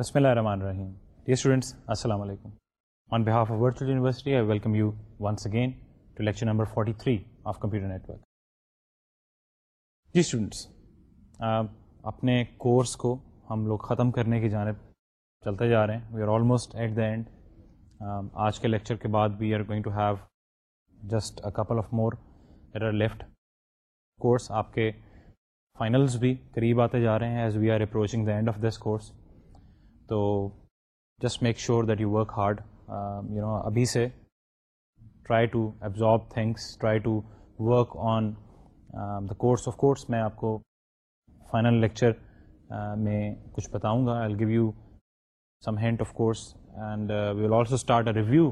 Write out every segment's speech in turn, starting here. بسم اللہ الرحمن الرحیم ڈیئر اسٹوڈنٹس السلام علیکم on behalf of virtual university I welcome you once again to lecture number 43 three of computer network جی اسٹوڈنٹس اپنے کورس کو ہم لوگ ختم کرنے کی جانب چلتے جا رہے ہیں we are almost at the end آج کے لیکچر کے بعد we are going to have just a couple of more at are left course آپ کے فائنلز بھی قریب آتے جا رہے ہیں as we are approaching the end of this course تو just make sure that you work hard you know ابھی سے try to absorb things try to work on the course of course میں آپ کو فائنل لیکچر میں کچھ بتاؤں گا I give you some hint of course and we will also start a review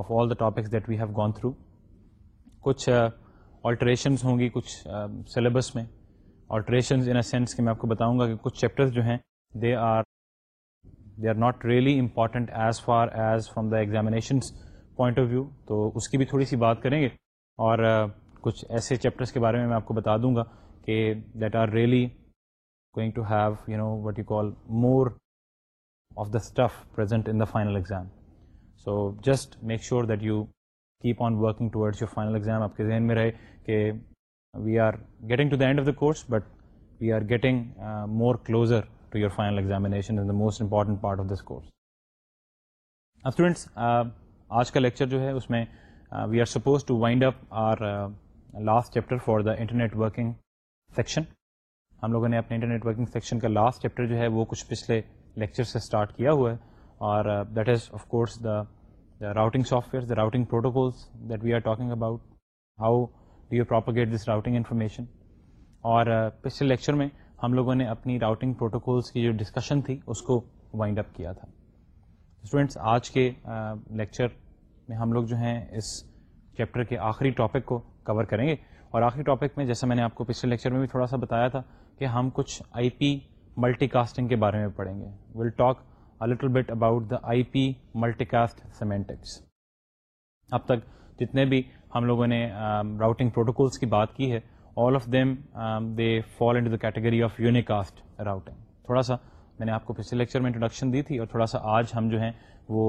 of all the topics that we have gone through کچھ alterations ہوں گی کچھ سلیبس میں آلٹریشنز ان اے سینس کہ میں آپ کو بتاؤں گا کہ کچھ چیپٹرز جو ہیں they are they are not really important as far as from the examinations point of view تو اس کی بھی تھوڑی سی بات کریں گے اور کچھ ایسے چیپٹرس کے بارے میں میں آپ کو بتا دوں گا کہ that are really going to have you know what you call more of the stuff present in the final exam so just make sure that you keep on working towards your final exam آپ کے ذہن میں رہے کہ we are getting to the end of the course but we are getting more closer your final examination is the most important part of this course students آج کا lecture جو ہے اس میں we are suppose to wind up our last chapter for the internet working section ہم لوگوں نے اپنے انٹرنیٹ ورکنگ سیکشن کا لاسٹ چیپٹر جو ہے وہ کچھ پچھلے لیکچر سے اسٹارٹ کیا ہوا ہے اور that is of course the the routing software the routing protocols that we are talking about how do you propagate this routing information اور uh, پچھلے لیکچر میں ہم لوگوں نے اپنی راؤٹنگ پروٹوکولس کی جو ڈسکشن تھی اس کو وائنڈ اپ کیا تھا اسٹوڈینٹس آج کے لیکچر میں ہم لوگ جو ہیں اس چیپٹر کے آخری ٹاپک کو کور کریں گے اور آخری ٹاپک میں جیسا میں نے آپ کو پچھلے لیکچر میں بھی تھوڑا سا بتایا تھا کہ ہم کچھ آئی پی ملٹی کاسٹنگ کے بارے میں پڑھیں گے will talk little bit about the I P multicast semantics اب تک جتنے بھی ہم لوگوں نے راؤٹنگ پروٹوکولس کی بات کی ہے all of them they fall in the category of unicast routing تھوڑا سا میں نے آپ کو پچھلے لیکچر میں انٹروڈکشن دی تھی اور تھوڑا سا آج ہم جو ہیں وہ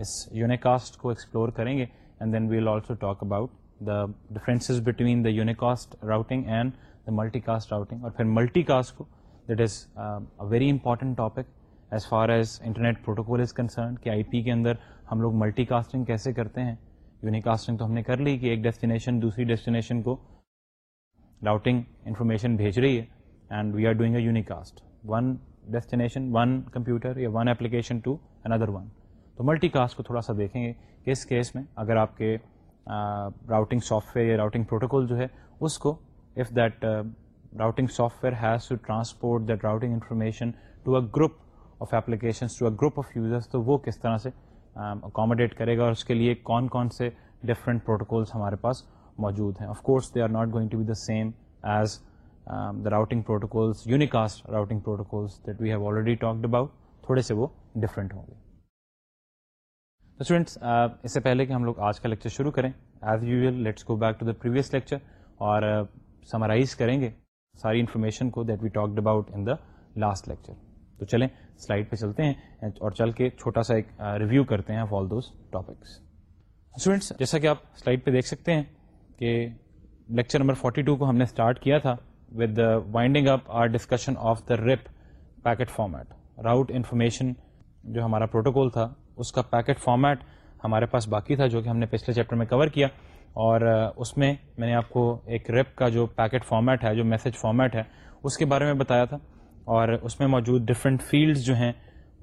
اس یونیکاسٹ کو ایکسپلور کریں گے and then we will also talk about the differences between the unicast routing and the multicast routing اور پھر ملٹی کاسٹ کو that is a very important topic as far as internet protocol is concern کہ I پی کے اندر ہم لوگ multi casting کیسے کرتے ہیں یونیکاسٹنگ تو ہم نے کر لی کہ ایک ڈیسٹینیشن دوسری ڈیسٹینیشن کو راؤٹنگ انفارمیشن بھیج رہی ہے and we are doing a unicast one destination one computer یا ون ایپلیکیشن ٹو اندر ون تو ملٹی کاسٹ کو تھوڑا سا دیکھیں گے کس کیس میں اگر آپ کے راؤٹنگ سافٹ ویئر یا راؤٹنگ پروٹوکول جو ہے اس کو if that routing software has to transport that routing information to a group of applications to a group of users تو وہ کس طرح سے اکاموڈیٹ کرے گا اور اس کے لیے کون کون سے ڈفرنٹ پروٹوکولس ہمارے پاس موجود ہیں of course they are not going to be the same as the routing protocols unicast routing protocols that we have already talked about تھوڑے سے وہ ڈفرینٹ ہوں گے اسٹوڈینٹس uh, اس سے پہلے کہ ہم لوگ آج کا لیکچر شروع کریں as use let's go back to the previous lecture اور سمرائز uh, کریں گے ساری انفارمیشن کو that we talked about in the last lecture تو چلیں سلائڈ پہ چلتے ہیں اور چل کے چھوٹا سا ایک ریویو uh, کرتے ہیں of all those topics students جیسا کہ آپ سلائڈ پہ دیکھ سکتے ہیں کہ لیکچر نمبر 42 کو ہم نے اسٹارٹ کیا تھا with winding up our discussion of the RIP packet format route information جو ہمارا پروٹوکول تھا اس کا پیکٹ فارمیٹ ہمارے پاس باقی تھا جو کہ ہم نے پچھلے چیپٹر میں کور کیا اور اس میں میں نے آپ کو ایک رپ کا جو پیکٹ فارمیٹ ہے جو میسج فارمیٹ ہے اس کے بارے میں بتایا تھا اور اس میں موجود ڈفرینٹ فیلڈز جو ہیں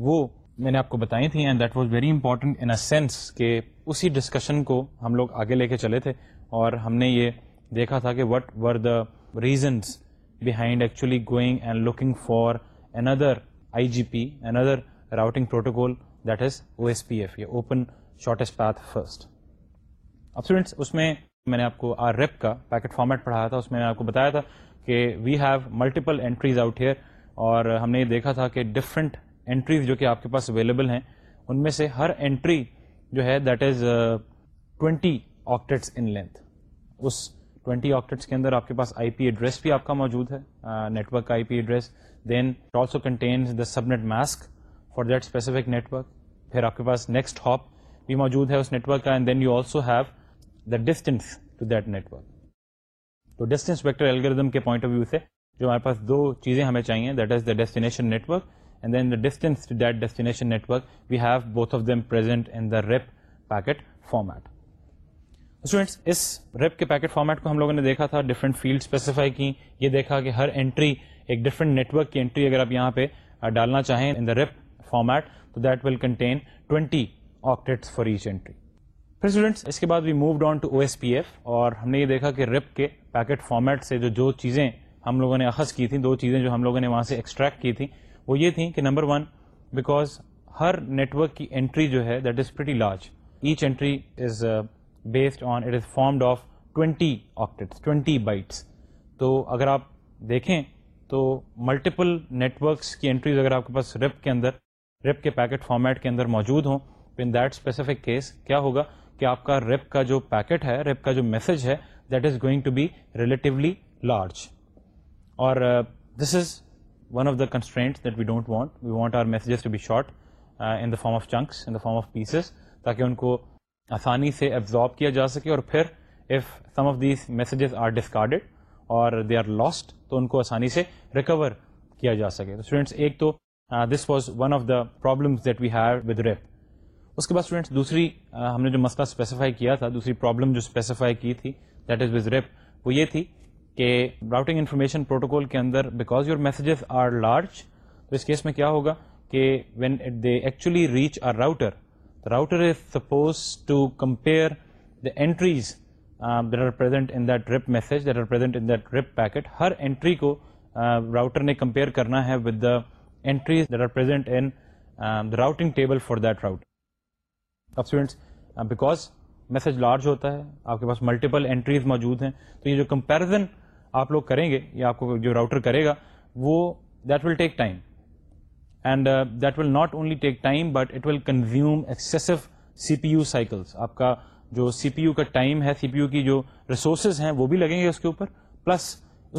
وہ میں نے آپ کو بتائی تھیں and that was very important in a sense کہ اسی ڈسکشن کو ہم لوگ آگے لے کے چلے تھے اور ہم نے یہ دیکھا تھا کہ what were the reasons behind actually going and looking for اندر I G P N other routing protocol that is O S P F یہ اوپن شارٹیسٹ پاتھ فرسٹ اب اسٹوڈینٹس اس میں میں نے آپ کو آر ریپ کا پیکٹ فارمیٹ پڑھایا تھا اس میں میں نے آپ کو بتایا تھا کہ we have multiple entries out here اور ہم نے یہ دیکھا تھا کہ ڈفرنٹ اینٹریز جو کہ آپ کے پاس اویلیبل ہیں ان میں سے ہر اینٹری جو ہے that is twenty octets in length اس 20 آکٹیٹس کے اندر آپ کے پاس آئی پی ایڈریس بھی آپ کا موجود ہے نیٹ ورک کا I P address then also the subnet mask for that specific network پھر آپ کے پاس نیکسٹ ہاپ بھی موجود ہے اس نیٹ ورک کا ڈسٹینس ٹو دیٹ نیٹ کے پوائنٹ آف ویو سے جو ہمارے پاس دو چیزیں ہمیں چاہئیں that is the destination network and then the distance to that destination we have both of present in the RIP packet format students اس ریپ کے پیکٹ فارمیٹ کو ہم لوگوں نے دیکھا تھا ڈفرینٹ فیلڈ اسپیسیفائی کی یہ دیکھا کہ ہر انٹری ایک ڈفرینٹ نیٹ ورک کی انٹری اگر آپ یہاں پہ ڈالنا چاہیں ان دا ریپ فارمیٹ تو that will contain twenty octets for each entry پھر اسٹوڈینٹس اس کے بعد we moved on to O S P F اور ہم نے یہ دیکھا کہ ریپ کے پیکٹ فارمیٹ سے جو جو چیزیں ہم لوگوں نے اخذ کی تھیں دو چیزیں جو ہم لوگوں نے وہاں سے ایکسٹریکٹ کی تھیں وہ یہ تھیں کہ نمبر ون بیکاز ہر نیٹ ورک کی انٹری جو ہے that is pretty large each entry is based on it is formed of 20 octet twenty bytes تو اگر آپ دیکھیں تو ملٹیپل نیٹورکس کی انٹریز اگر آپ کے پاس ریپ کے اندر ریپ کے پیکٹ فارمیٹ کے اندر موجود ہوں ان دیٹ اسپیسیفک کیس کیا ہوگا کہ آپ کا ریپ کا جو پیکٹ ہے ریپ کا جو میسج ہے that is going to be relatively large اور this is one of the constraint that we don't want we want our messages to be short in the form of chunks in the form of pieces تاکہ ان کو آسانی سے absorb کیا جا سکے اور پھر if some of these messages are discarded اور دے آر لاسٹ تو ان کو آسانی سے ریکور کیا جا سکے تو اسٹوڈینٹس ایک تو this was one of the problem that we have with RIP اس کے بعد اسٹوڈینٹس دوسری uh, ہم نے جو مسئلہ اسپیسیفائی کیا تھا دوسری پرابلم جو اسپیسیفائی کی تھی دیٹ از ود ریپ وہ یہ تھی کہ راؤٹنگ انفارمیشن پروٹوکول کے اندر because your messages are large تو اس کیس میں کیا ہوگا کہ when they actually reach our router router is suppose to compare the entries there are present in the RIP message there are present in the RIP packet ہر entry کو router نے compare کرنا ہے with the entries there are present in the routing table for that router because message large ہوتا ہے آپ کے پاس ملٹیپل اینٹریز موجود ہیں تو یہ جو کمپیریزن آپ لوگ کریں گے یا آپ کو جو راؤٹر کرے گا وہ that will take time and that will not only take time but it consume excessive C P U cycles آپ کا جو سی پی یو کا ٹائم ہے سی پی یو کی جو ریسورسز ہیں وہ بھی لگیں گے اس کے اوپر پلس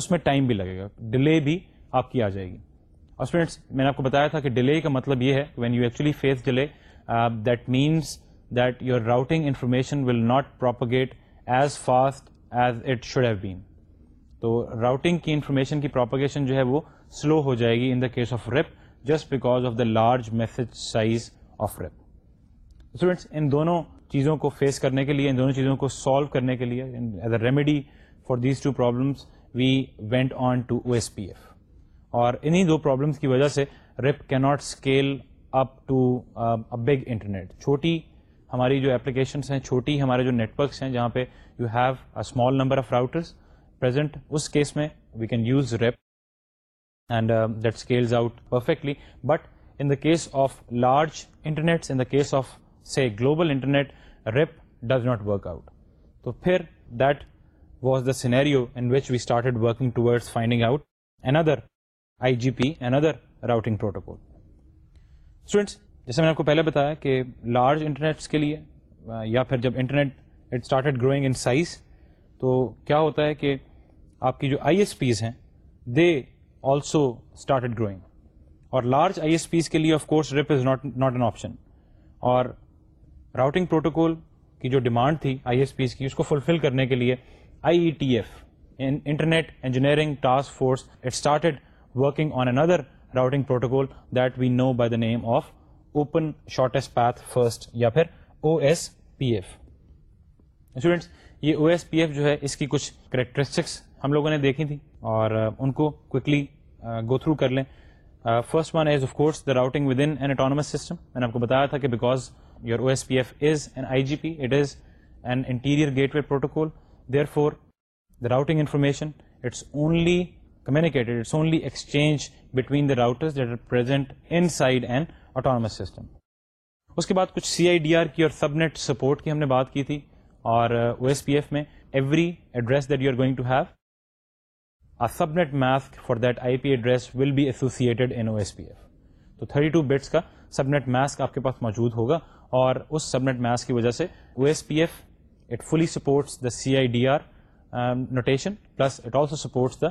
اس میں ٹائم بھی لگے گا ڈیلے بھی آپ کی آ جائے گی اور اسٹوڈینٹس میں نے آپ کو بتایا تھا کہ ڈیلے کا مطلب یہ ہے when you actually face delay that means that your routing information will not propagate as fast as it should have been تو راؤٹنگ کی انفارمیشن کی پراپگیشن جو ہے وہ سلو ہو جائے گی in the case of RIP just because of the large message size of RIP students ان دونوں چیزوں کو فیس کرنے کے لیے ان دونوں چیزوں کو کرنے کے لیے these two problems we went on to O S P F اور انہیں دو پرابلمس کی وجہ سے ریپ کی not scale up to big internet چھوٹی ہماری جو اپلیکیشنس ہیں چھوٹی ہمارے جو نیٹورکس ہیں جہاں پہ you have a small number of routers present اس کیس میں we can use RIP and that scales out perfectly but in the case of large internet in the case of say global internet RIP does not work out تو پھر that was the scenario in which we started working toward I G P N other routing protocol students جیسے میں نے آپ کو پہلے بتایا کہ لارج انٹرنیٹس کے لیے یا پھر جب انٹرنیٹ گروئنگ ان سائز تو کیا ہوتا ہے کہ آپ کی جو آئی ایس پیز ہیں دے آلسو اسٹارٹڈ گروئنگ اور لارج آئی ایس پیز کے لیے of course RIP is not not an option اور راؤٹنگ پروٹوکول کی جو ڈیمانڈ تھی آئی ایس پیز کی اس کو فلفل کرنے کے لیے I E T F internet engineering task force it started working on N other routing protocol that we know by the name of open shortest path first یا پھر O S P F students یہ O S P F جو ہے اس کی کچھ characteristics ہم لوگوں نے دیکھی تھی اور ان کو کوکلی گو تھرو کر لیں first one is of course the routing with in an autonomous system میں نے آپ کو بتایا تھا کہ because your O S P F is an I G P it is an interior gateway protocol therefore the routing information it's only communicated it's only exchange between the routers that are present inside and autonomous system اس کے بعد کچھ C I D are کی اور subnet support کی ہم نے بات کی تھی اور او ایس پی ایف میں every address that you are going to have subnet mask for I P address will be S P F کا سبنیٹ ماسک آپ کے پاس موجود ہوگا اور C I D R notation also supports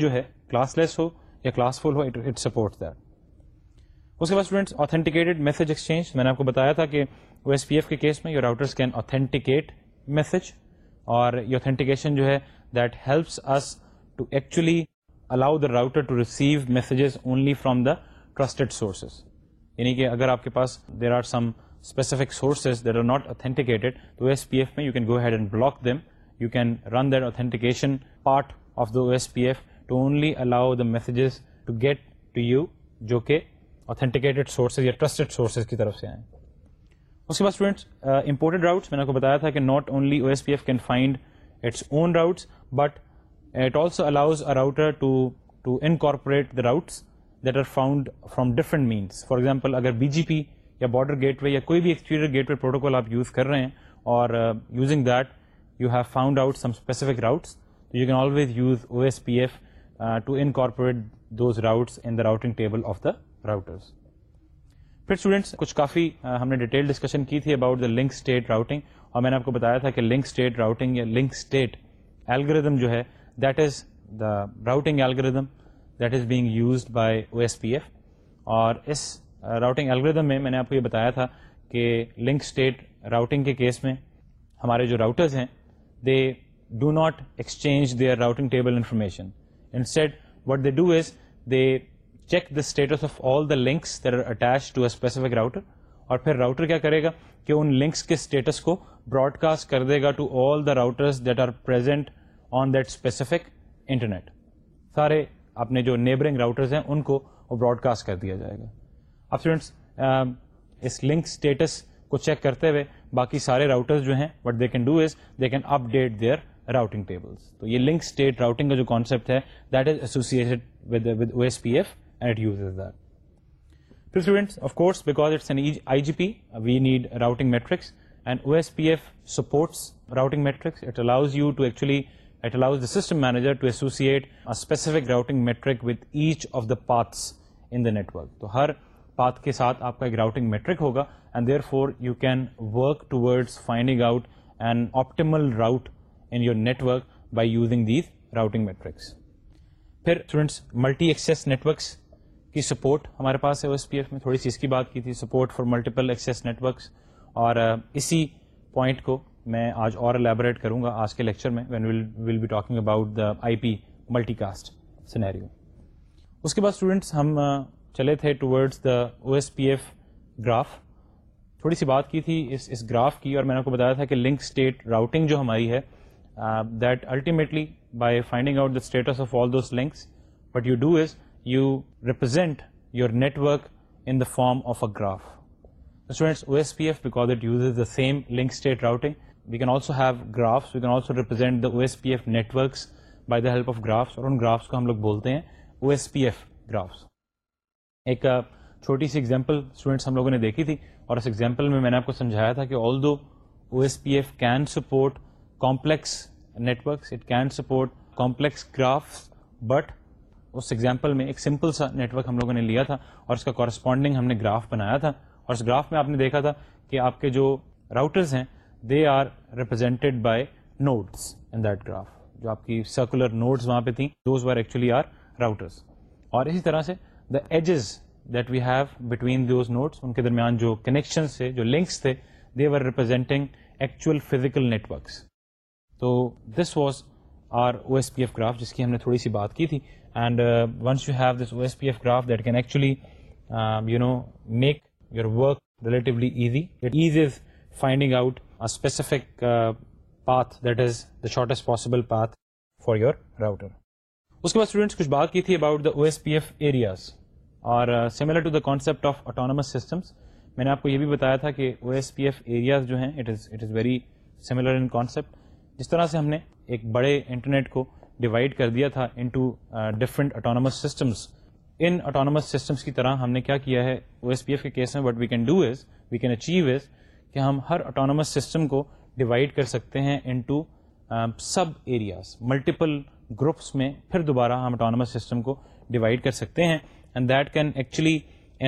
جو ہے کلاس لیس ہو یا کلاس فل ہوٹ آتھینٹیکیٹڈ میسج ایکسچینج میں نے بتایا تھا کہ اور یہ اوتھینٹیکیشن جو ہے that helps us to actually allow the router to receive only from the trusted sources یعنی کہ اگر آپ کے پاس there are some specific sources there are not authenticated تو ایس پی ایف میں you can go head and block them you can run that authentication part of the S P F to only allow the messages to get to you جو کہ authenticated sources یا trusted sources کی طرف سے آئیں اس کے بعد امپورٹڈ راؤٹس uh, میں نے آپ کو بتایا تھا کہ not only O S P F can find its own routes but it also allows a routes that are found from different means for example اگر بی جی پی یا border gateway یا کوئی بھی exterior gateway protocol آپ use کر رہے ہیں اور using that you have found out some specific routes you can always use O S P F to incorporate those routes table of the routers پھر students کچھ کافی ہم نے ڈیٹیل ڈسکشن کی تھی about the link state routing اور میں نے آپ کو بتایا تھا کہ لنک اسٹیٹ راؤٹنگ یا لنک اسٹیٹ الگریدم جو ہے that is the routing algorithm that is being used by O S P F اور اس راؤٹنگ الگریدم میں میں نے آپ کو یہ بتایا تھا کہ لنک اسٹیٹ راؤٹنگ کے کیس میں ہمارے جو راؤٹرز ہیں they do not exchange their routing table information instead what they do is they check the status of all the links there are attach to a specific router اور پھر router کیا کرے گا کہ ان لنکس کے status کو broadcast کر دے گا to all the routers that are present on that specific internet سارے اپنے جو نیبرنگ راؤٹرز ہیں ان کو براڈ کاسٹ کر دیا جائے گا اب اسٹوڈینٹس اس لنک اسٹیٹس کو چیک کرتے ہوئے باقی سارے راؤٹرز جو ہیں what they can do is they can update their routing tables تو یہ لنک اسٹیٹ راؤٹنگ کا جو کانسیپٹ ہے that is associated O S P F system مینیجرفک routing metric with each of the paths in the network تو ہر path کے ساتھ آپ کا ایک راؤٹنگ میٹرک ہوگا and therefore you can work toward find out and optimal route in your network by using these routing metrics پھر multi access networks کی سپورٹ ہمارے پاس ہے او ایس پی ایف میں تھوڑی سی اس کی بات کی تھی support for multiple access networks اور اسی پوائنٹ کو میں آج اور الیبوریٹ کروں گا آج کے لیکچر میں when will will be talking about the I P multicast scenario اس کے بعد اسٹوڈنٹس ہم چلے تھے towards the O S P F graph تھوڑی سی بات کی تھی اس اس گراف کی اور میں نے آپ کو بتایا تھا کہ لنک اسٹیٹ راؤٹنگ جو ہماری ہے that ultimately by finding out the status of all those links but you do is you represent your network in the form of a graph students O S P F because the same link state routing we can also have graphs so represent the O S P F net works by the help of graphs اور ان graphs کو ہم لوگ بولتے ہیں O S P F graphs ایک چھوٹی سی ایگزامپل اسٹوڈینٹس ہم لوگوں نے دیکھی تھی اور اس ایگزامپل میں میں نے آپ کو سمجھایا تھا کہ although O S P F can support complex net works it can support complex graphs but اس ایگزامپل میں ایک سمپل سا نیٹورک ہم لوگوں نے لیا تھا اور اس کا کورسپونڈنگ ہم نے گراف بنایا تھا اور اس گراف میں آپ نے دیکھا تھا کہ آپ کے جو راؤٹرز ہیں they are represented by nodes in that graph جو آپ کی سرکولر نوٹس وہاں پہ تھیں those are actually are routers اور اسی طرح سے the edges that we have between those nodes ان کے درمیان جو کنیکشنس تھے جو لنکس تھے they are representing actual physical networks تو this was our O S P F graph جس کی ہم نے تھوڑی سی بات کی تھی and once you have this O S P F graph that can actually you know make your work relatively ایزیٹ as is finding out specific path that is the shortest possible path for your router اس کے بعد students کچھ بات کی تھی about the O S P F areas اور similar to the concept of autonomous systems میں نے آپ کو یہ بھی بتایا تھا کہ O S P F area جو ہیں it is it is very similar in concept جس طرح سے ہم نے ایک بڑے انٹرنیٹ کو ڈیوائڈ کر دیا تھا uh, into different autonomous systems ان اٹانومس سسٹمس کی طرح ہم نے کیا کیا ہے او ایس پی ایف کے کیس میں but we can do is we can achieve is کہ ہم ہر اٹانومس سسٹم کو ڈیوائڈ کر سکتے ہیں into sub areas multiple groups میں پھر دوبارہ ہم اٹانومس سسٹم کو ڈیوائڈ کر سکتے ہیں and that can actually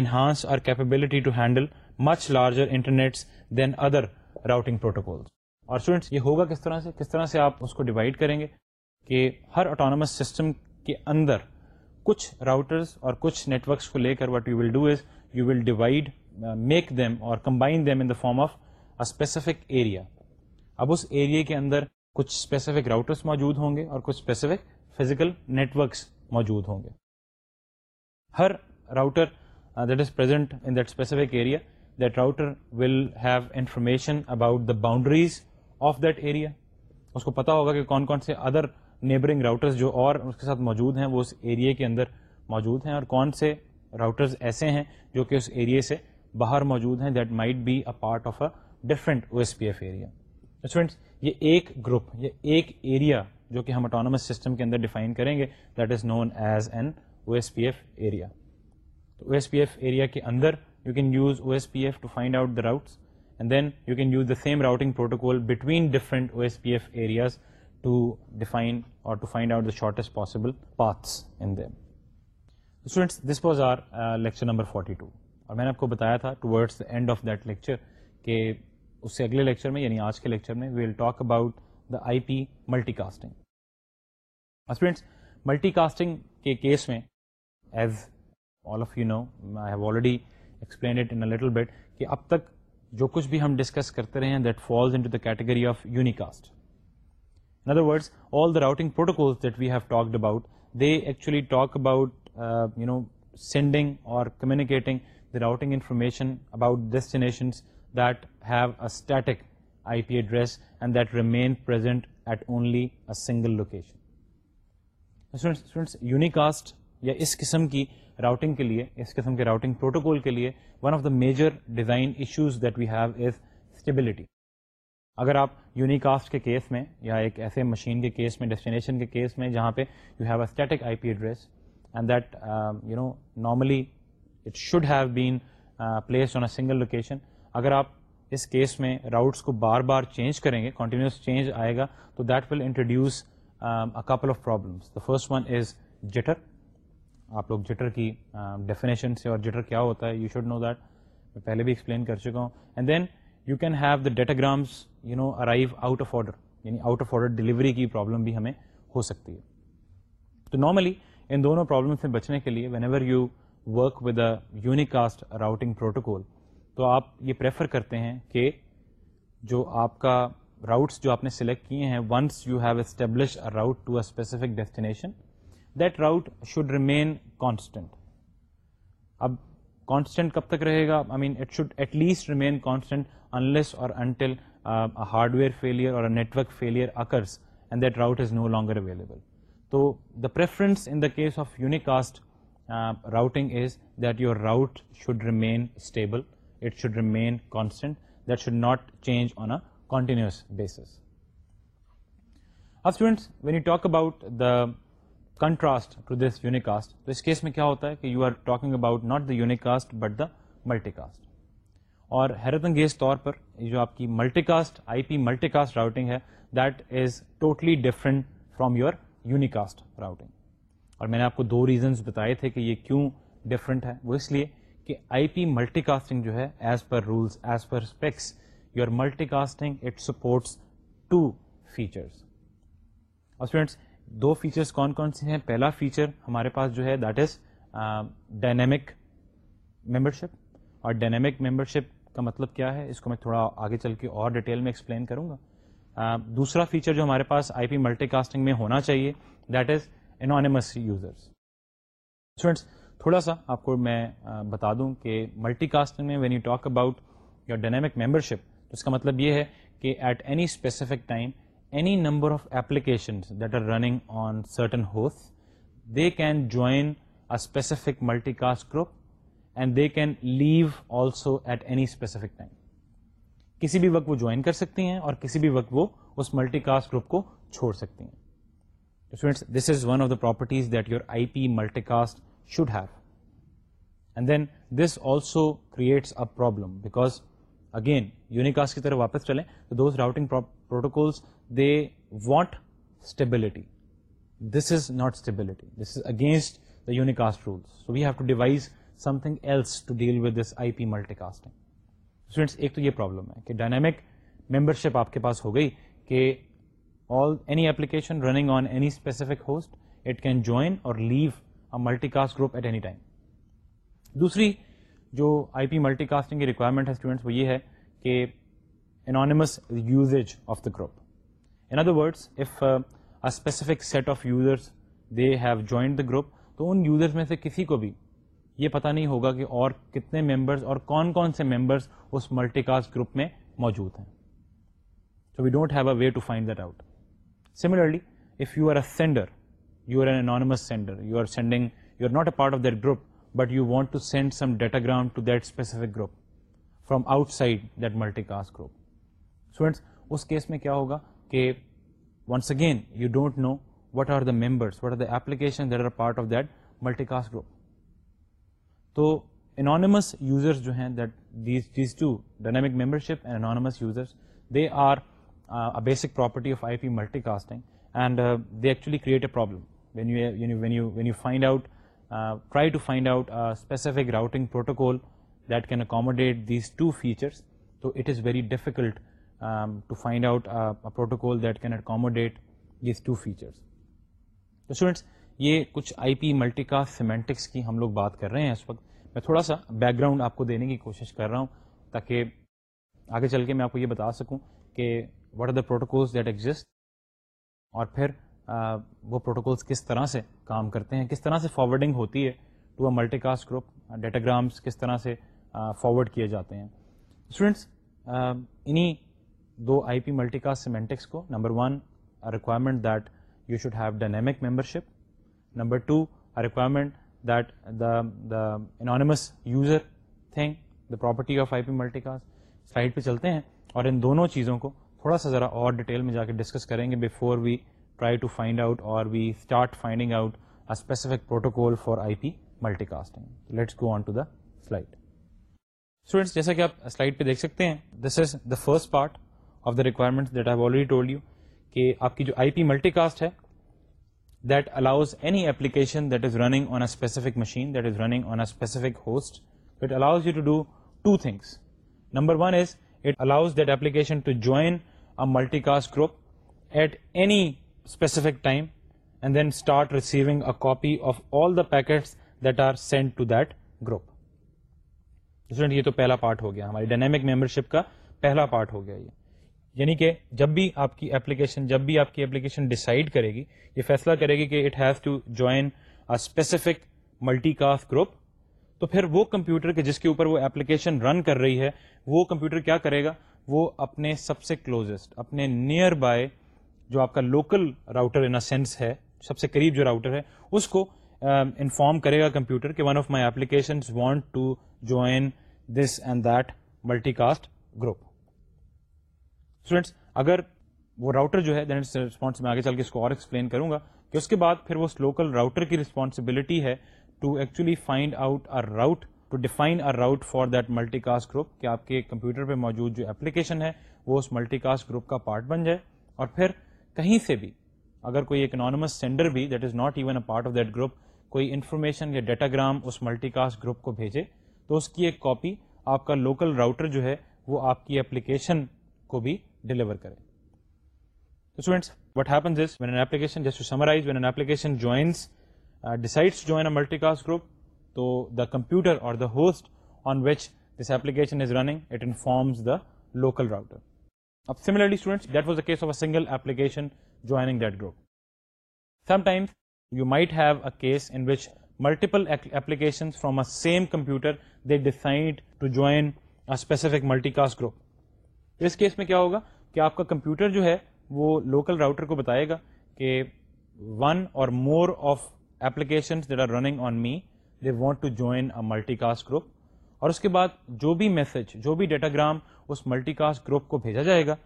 enhance our capability to handle much larger internets than other routing protocols اور اسٹوڈنٹس یہ ہوگا کس طرح سے کس طرح سے آپ اس کو ڈیوائڈ کریں گے کہ ہر اوٹونومس سسٹم کے اندر کچھ راؤٹرس اور کچھ نیٹ ورکس کو لے کر what you will do is you will divide make them اور combine them in the form of specific area اب اس ایریا کے اندر کچھ اسپیسیفک راؤٹرس موجود ہوں گے اور کچھ اسپیسیفک فزیکل نیٹورکس موجود ہوں گے ہر router that is present in that specific area that router will have information about the boundaries of that area اس کو پتا ہوگا کہ کون کون سے ادر نیبرنگ راؤٹرز جو اور اس کے ساتھ موجود ہیں وہ اس ایریے کے اندر موجود ہیں اور کون سے راؤٹرز ایسے ہیں جو کہ اس ایریے سے باہر موجود ہیں that might be a part of a different O S P F area students یہ ایک گروپ یہ ایک ایریا جو کہ ہم اٹانومس سسٹم کے اندر ڈیفائن کریں گے that is known as an O S P F area تو O S P F area کے اندر you can use O S P F to find out the routes and then you can use the same routing protocol between different O S P F areas shortest possible paths into this was our lecture number forty two اور میں نے آپ کو بتایا تھا and of lecture, کہ اس سے اگلے لیکچر میں یعنی آج کے لیکچر میں we will talk about the I P multi casting multicasting کے کیس میں لٹل bit, کہ اب تک جو کچھ بھی ہم ڈسکس کرتے رہے ہیں that falls into the category of unicast other all the protocol we have talked about they actually talk about sending اور communicating the routing information about destination that have a static I P address and that remain at only single location unicast یا اس قسم کی routing کے لیے اس قسم کے routing protocol کے لیے one of the major design issues that we have is stability اگر آپ یونیکاسٹ کے کیس میں یا ایک ایسے مشین کے کیس میں ڈیسٹینیشن کے کیس میں جہاں پہ you have a static I P address and that you know normally it should have been placed on a single location اگر آپ اس کیس میں راؤٹس کو بار بار چینج کریں گے کنٹینیوس چینج آئے گا تو that will introduce couple of problems the first one is jitter آپ لوگ جٹر کی ڈیفینیشن um, سے اور جٹر کیا ہوتا ہے یو شوڈ نو دیٹ میں پہلے بھی ایکسپلین کر چکا ہوں and then you can have the datagrams you know arrive out of order یعنی آؤٹ آف آرڈر ڈلیوری کی پرابلم بھی ہمیں ہو سکتی ہے تو نارملی ان دونوں پرابلم سے بچنے کے لیے whenever you work with a unicast routing protocol تو آپ یہ پریفر کرتے ہیں کہ جو آپ کا راؤٹس جو آپ نے سلیکٹ کیے ہیں once you have establish route to a specific destination that route should remain constant اب کانسٹنٹ کب تک رہے گا I mean it should at least remain constant unless اور انٹل ہارڈ ویئر فیلئر اور network failure occurs and that route is no longer available تو the preference in the case of unicast routing is that your route should remain stable it should remain constant that should not change on a continuous basis اب students when you talk about the contrast to this unicast تو اس case میں کیا ہوتا ہے کہ you are talking about not the unicast but the multicast اور حیرت انگیز طور پر جو آپ کی multicast I P multicast routing ہے that is totally different from your unicast routing اور میں نے آپ کو دو ریزنس بتائے تھے کہ یہ کیوں ڈفرینٹ ہے وہ اس لیے کہ آئی پی ملٹی کاسٹنگ جو ہے as per rules as per specs your multicasting it supports two features اور اسٹوڈینٹس دو فیچرس کون کون سے ہیں پہلا فیچر ہمارے پاس جو ہے دیٹ از ڈائنیمک ممبرشپ اور ڈائنیمک ممبرشپ کا مطلب کیا ہے اس کو میں تھوڑا آگے چل کے اور ڈیٹیل میں ایکسپلین کروں گا دوسرا فیچر جو ہمارے پاس آئی پی ملٹی کاسٹنگ میں ہونا چاہیے that is anonymous users students تھوڑا سا آپ کو میں بتا دوں کہ ملٹی کاسٹنگ میں when you talk about your membership تو اس کا مطلب یہ ہے کہ at any specific time any number of application that are running on certain ہوس they can join a specific multicast group and they can leave also at any specific time کسی بھی وقت وہ جوائن کر سکتی ہیں اور کسی بھی وقت وہ اس ملٹی کاسٹ گروپ کو چھوڑ سکتی ہیں students this is one of the properties that your I P multicast should have and then this also creates a problem because again unicast کی طرف واپس چلیں تو those routing protocols they want stability this is not stability this is against the unicast rules so we have to devise something else to deal with this I P multi casting students ایک تو یہ problem ہے کہ dynamic membership آپ کے پاس ہو گئی کہ all any application running on any specific host it can join اور leave a multicast group at any time دوسری جو آئی پی ملٹی کاسٹنگ کی ریکوائرمنٹ ہے اسٹوڈنٹس وہ یہ ہے کہ anonymous usage of the group in other words if a specific set of users they have joined the group تو ان یوزرس میں سے کسی کو بھی یہ پتہ نہیں ہوگا کہ اور کتنے ممبرس اور کون کون سے ممبرس اس ملٹی کاسٹ گروپ میں موجود ہیں so we don't have a way to find that out similarly if you are a sender you are an anonymous sender you are sending you are not a part of that group but you want to send some data ground to that specific group from outside that multicast group students اس case میں کیا ہوگا کہ once again you don't know what are the members what are the application that are part of that multicast group تو anonymous users جو ہیں that these these two dynamic membership and anonymous users they are basic property of I P multi casting and they actually create a problem when you when you when you find out try to find out specific routing protocol that can accommodate these two features تو it is very difficult to find out protocol that can accommodate these two features تو یہ کچھ I P multicast semantics کی ہم لوگ بات کر رہے ہیں اس وقت میں تھوڑا سا بیک گراؤنڈ آپ کو دینے کی کوشش کر رہا ہوں تاکہ آگے چل کے میں آپ کو یہ بتا سکوں کہ what are the protocols that exist اور پھر وہ پروٹوکولس کس طرح سے کام کرتے ہیں کس طرح سے فارورڈنگ ہوتی ہے to a multicast group datagrams کس طرح سے فارورڈ کیے جاتے ہیں اسٹوڈینٹس انہیں دو I P multicast semantics کو number one requirement that you should have member membership number two a requirement that the the anonymous user think the property of I P multicast flight پہ چلتے ہیں اور ان دونوں چیزوں کو تھوڑا سا ذرا اور ڈیٹیل میں جا کے ڈسکس کریں گے before we try to find out اور we start finding out a specific protocol for I P multi casting let's go on to the slide students جیسا کہ آپ سلائڈ پہ دیکھ سکتے ہیں this is the first part of the requirement that I already told you کہ آپ کی جو آئی پی ملٹی کاسٹ ہے that allows any application machine host allows you to do to things number one is it allows that application to join multicast group at any specific time and then start receiving a copy of all the packet that are send to that group یہ تو پہلا part ہو گیا ہماری dynamic membership کا پہلا part ہو گیا یہ یعنی کہ جب بھی آپ کی اپلیکیشن جب بھی آپ کی اپلیکیشن ڈیسائڈ کرے گی یہ فیصلہ کرے گی کہ it has to join specific multicast group تو پھر وہ کمپیوٹر کے جس کے اوپر وہ ایپلیکیشن رن کر رہی ہے وہ کمپیوٹر کیا کرے گا وہ اپنے سب سے کلوزسٹ اپنے نیئر بائی جو آپ کا local router in a sense ہے سب سے قریب جو راؤٹر ہے اس کو انفارم کرے گا کمپیوٹر کہ one of my applications want to join this and that multicast group students اگر وہ راؤٹر جو ہے اٹس رسپانس میں آگے چل کے اس کو اور ایکسپلین کروں گا کہ اس کے بعد پھر وہ اس لوکل راؤٹر کی رسپانسبلٹی ہے to actually find out route to define a route for that multicast group کہ آپ کے کمپیوٹر پہ موجود جو اپلیکیشن ہے وہ اس ملٹی کاسٹ گروپ کا پارٹ بن جائے اور پھر کہیں سے بھی اگر کوئی اکنانومس سینڈر بھی that is not even a part of that group کوئی انفارمیشن یا ڈیٹاگرام اس ملٹی کاسٹ گروپ کو بھیجے تو اس کی ایک کاپی آپ کا لوکل راؤٹر جو ہے وہ آپ کی اپلیکیشن کو بھی ڈیلیور کریں تو students what happens is when when N N just to summarize joins decides join a multicast group تو دا کمپیوٹر اور دا ہوسٹ آن کمپیوٹرلیٹ واسل application application from a same computer they decide to join a specific multicast group اس case میں کیا ہوگا کہ آپ کا کمپیوٹر جو ہے وہ لوکل راؤٹر کو بتائے گا کہ ون اور more of application that are running on me they want to join a multicast group اور اس کے بعد جو بھی میسج جو بھی ڈیٹاگرام اس ملٹی کاسٹ گروپ کو بھیجا جائے گا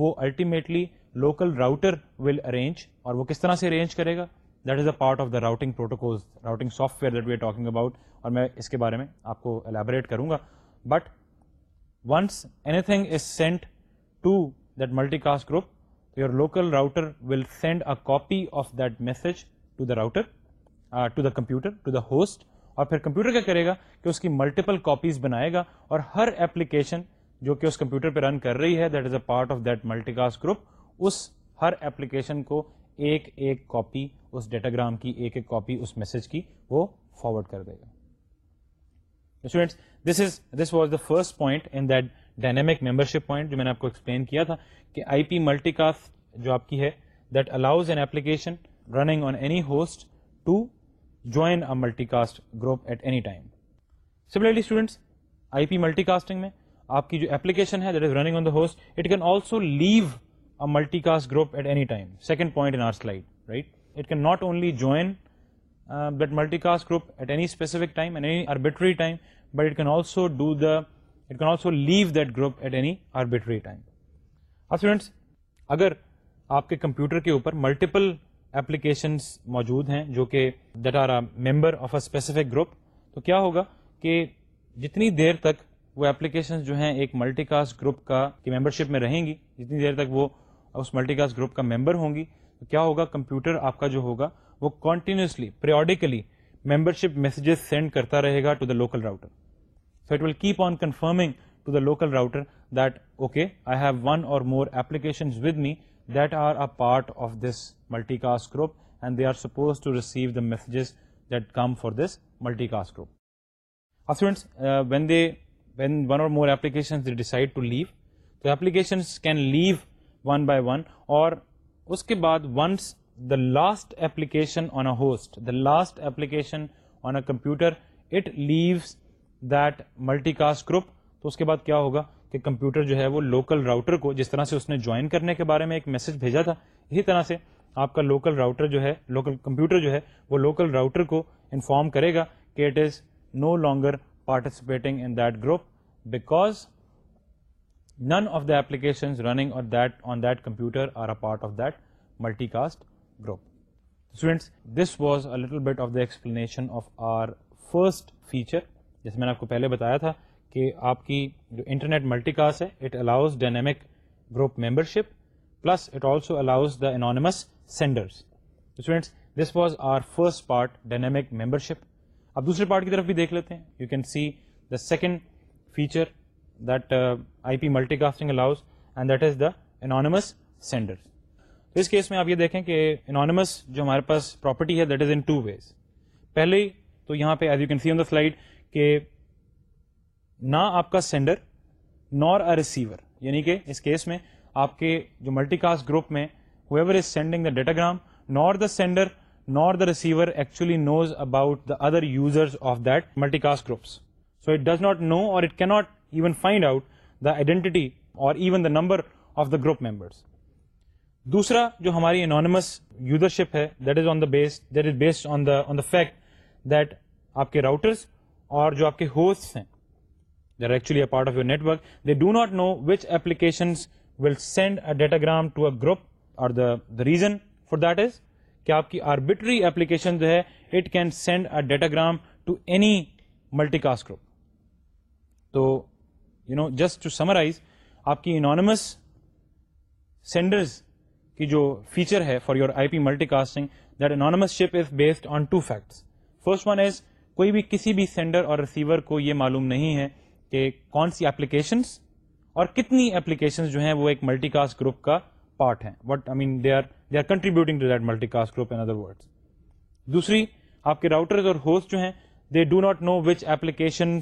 وہ ultimately local router will arrange اور وہ کس طرح سے ارینج کرے گا that is a part of the routing protocol routing software that we are talking about اور میں اس کے بارے میں آپ کو الیبوریٹ کروں گا but once anything is sent to that multicast group your local router will send a copy of that message to the router to the computer to the host اور پھر computer کیا کرے گا کہ اس کی multiple copies بنائے گا اور ہر ایپلیکیشن جو کہ اس کمپیوٹر پہ رن کر رہی ہے that is a part of that multicast group اس ہر ایپلیکیشن کو ایک ایک کاپی اس ڈیٹاگرام کی ایک ایک کاپی اس میسج کی وہ فارورڈ کر دے گا students this is this was the first point in that dynamic membership point جو میں نے آپ کو ایکسپلین کیا تھا کہ آئی پی ملٹی کاسٹ جو آپ کی ہے that allows an application running on any host to join a multicast group at any time similarly students I P multi casting میں آپ کی جو ایپلیکیشن ہے that is running on the host it can also leave a multicast group at any time second point in our slide right it can not only join that multicast group at any specific time and any arbitrary time but it can also do the it can also leave that group at any arbitrary time اب فوڈس اگر آپ کے computer کے اوپر multiple applications موجود ہیں جو کہ that are a member of a specific group تو کیا ہوگا کہ جتنی دیر تک وہ ایپلیکیشن جو ہیں ایک ملٹی کاسٹ گروپ کا ممبر شپ میں رہیں گی جتنی دیر تک وہ اس ملٹی کاسٹ گروپ کا ممبر ہوں گی تو کیا ہوگا کمپیوٹر آپ کا جو ہوگا وہ continuously periodically membership messages send کرتا رہے گا to the local router so it will keep on confirming to the local router that okay I have one اور more application with me that are a part of this multicast group and they are suppose to receive the messages that come for this multicast group اب when they when one اور more application applications can leave one by one اور اس کے بعد once the last application on a host the last application on a computer it leaves that multicast group تو اس کے بعد کیا ہوگا کہ کمپیوٹر جو ہے وہ لوکل راؤٹر کو جس طرح سے اس نے جوائن کرنے کے بارے میں ایک میسج بھیجا تھا اسی طرح سے آپ کا لوکل راؤٹر جو ہے لوکل کمپیوٹر جو ہے وہ لوکل راؤٹر کو انفارم کرے گا کہ it is no longer participating in that group because none of the application running or that on that computer are a part of that multicast group students this was a little bit of the explanation of our first feature جیسے میں نے آپ کو پہلے بتایا تھا کہ آپ کی جو انٹرنیٹ ملٹی کاسٹ ہے it allows dynamic group membership plus it also allows the anonymous senders this was our first part dynamic membership آپ دوسرے پارٹ کی طرف بھی دیکھ لیتے ہیں you can see the second feature that I P multi casting allows and that is the anonymous senders اس case میں آپ یہ دیکھیں کہ انانس جو ہمارے پاس پراپرٹی ہے that is in two ways پہلے تو یہاں پہ as you can see on the flight کہ نہ آپ کا سینڈر نار اے ریسیور یعنی کہ اس کیس میں آپ کے جو ملٹی کاسٹ گروپ میں whoever is sending the datagram nor the sender nor the receiver actually knows about the other users of that multicast groups so it does not know or it کی not even find out the identity or even the number of the group members دوسرا جو ہماری انس یوزرشپ ہے that is on the base that is based on the on the fact that آپ کے routers اور جو آپ کے ہوسٹ ہیں they're actually a part of your network they do not know which application will send a datagram to a group اور the the reason for that is کہ آپ کی آربیٹری ایپلیکیشن جو ہے it can send a datagram to any multicast group تو you know just to summarize آپ کی anonymous senders کی جو فیچر ہے for your I P multi casting that انانس ship is based on two facts first one is کوئی بھی کسی بھی سینڈر اور ریسیور کو یہ معلوم نہیں ہے کہ کون سی اپلیکیشنس اور کتنی ایپلیکیشن جو ہیں وہ ایک ملٹی کاسٹ گروپ کا پارٹ ہے what I mean they are they are contributing to that multicast group in other words دوسری آپ کے راؤٹر اور ہوسٹ جو ہیں they do not know which application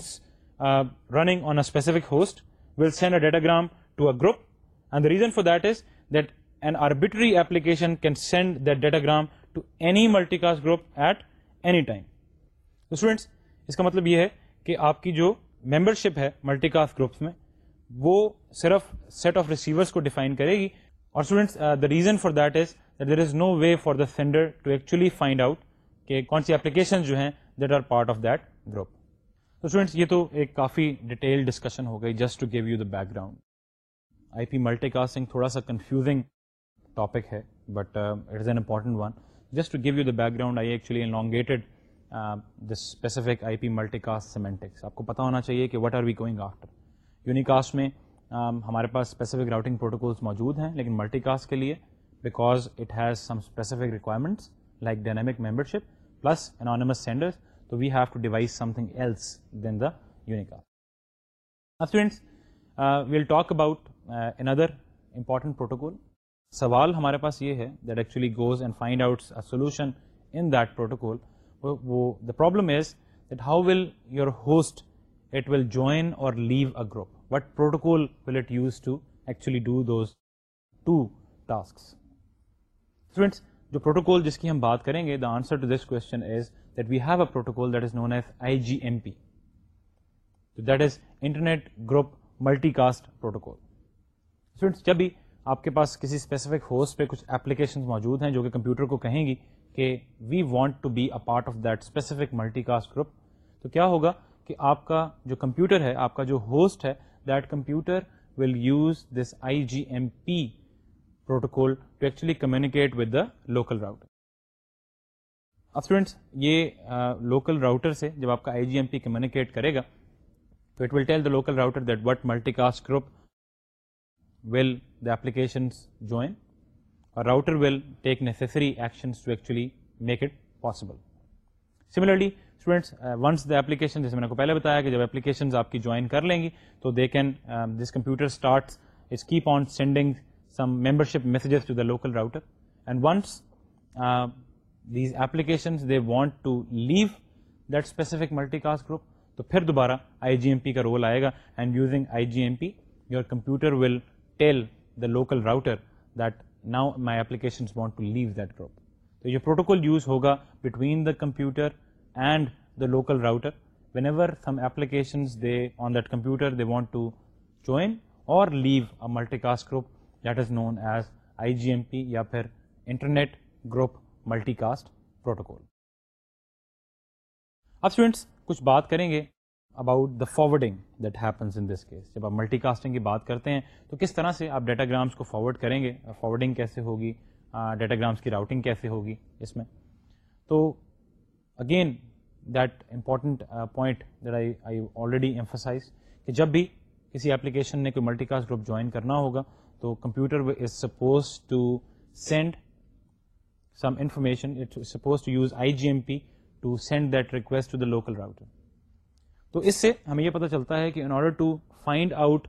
running on a specific host will send a datagram to a group and the reason for that is that arbitrary application can send that datagram to any multicast group at any time students اس کا مطلب یہ ہے کہ آپ کی جو membership ہے ملٹی کاسٹ گروپس میں وہ صرف سیٹ آف ریسیورس کو ڈیفائن کرے گی اور the reason for that is there is no way for the sender to actually find out کہ کون سی اپلیکیشن جو ہیں that are part of that group تو گروپینٹس یہ تو ایک کافی ڈیٹیل ڈسکشن ہو گئی just to give you the background I P multi casting تھوڑا سا کنفیوزنگ ٹاپک ہے but it is an important one just to give you the background I actually elongated this specific I P multicast semantics آپ کو پتا ہونا چاہیے کہ what are we going after unicast میں ہمارے پاس اسپیسیفک راؤٹنگ پروٹوکولس موجود ہیں لیکن ملٹی کاسٹ کے لیے because it has some specific requirements like dynamic membership plus senders تو we have to devise something else than the unicast students we'll talk about in other important protocol سوال ہمارے پاس یہ ہے that actually goes and find out solution in that protocol وہ the problem is that how will your host it will join اور leave a group what protocol will it use to to actually do those students جو protocol جس کی ہم بات کریں گے the answer to this question is that we have a protocol that is known as I G M P that is internet group multicast protocol students جب بھی آپ کے پاس کسی اسپیسیفک ہوسٹ پہ کچھ اپلیکیشن موجود ہیں جو کہ کمپیوٹر کو کہیں گی کہ we want to be a part of that specific multicast group تو کیا ہوگا کہ آپ کا جو کمپیوٹر ہے آپ کا جو ہوسٹ ہے that computer will use this I G M P protocol to actually communicate with the local router اب اسٹوڈینٹس یہ لوکل راؤٹر سے جب آپ کا I G M P communicate کرے گا تو it will tell the local router that what multicast group will application join اور router will take necessary action make it possible similarly students once the application جیسے میں نے پہلے بتایا کہ جب ایپلیکیشن آپ کی جوائن کر لیں گی تو they can this computer it's keep on sending some membership messages to the local router and once these application they want to leave that specific multicast group تو پھر دوبارہ آئی جی ایم پی کا role آئے گا and using I G M P your computer will tell the local router that now my applications want to leave that group تو یہ protocol use ہوگا between the computer and the local router whenever some applications they on that computer they want to join اور leave a multicast group that is known as I G M P یا پھر internet group multicast protocol اب students کچھ بات کریں گے about the forwarding that happens in this case جب آپ ملٹی کاسٹنگ کی بات کرتے ہیں تو کس طرح سے آپ ڈیٹاگرامس کو فارورڈ کریں گے فارورڈنگ کیسے ہوگی ڈیٹاگرامس کی راؤٹنگ کیسے ہوگی اس میں تو again that important point that I I already emphasize کہ جب بھی کسی ایپلیکیشن نے کوئی ملٹی کاسٹ گروپ جوائن کرنا ہوگا تو computer is suppose to send some information suppose to use I G M P to send that request to the local router تو اس سے ہمیں یہ پتہ چلتا ہے کہ in order to find out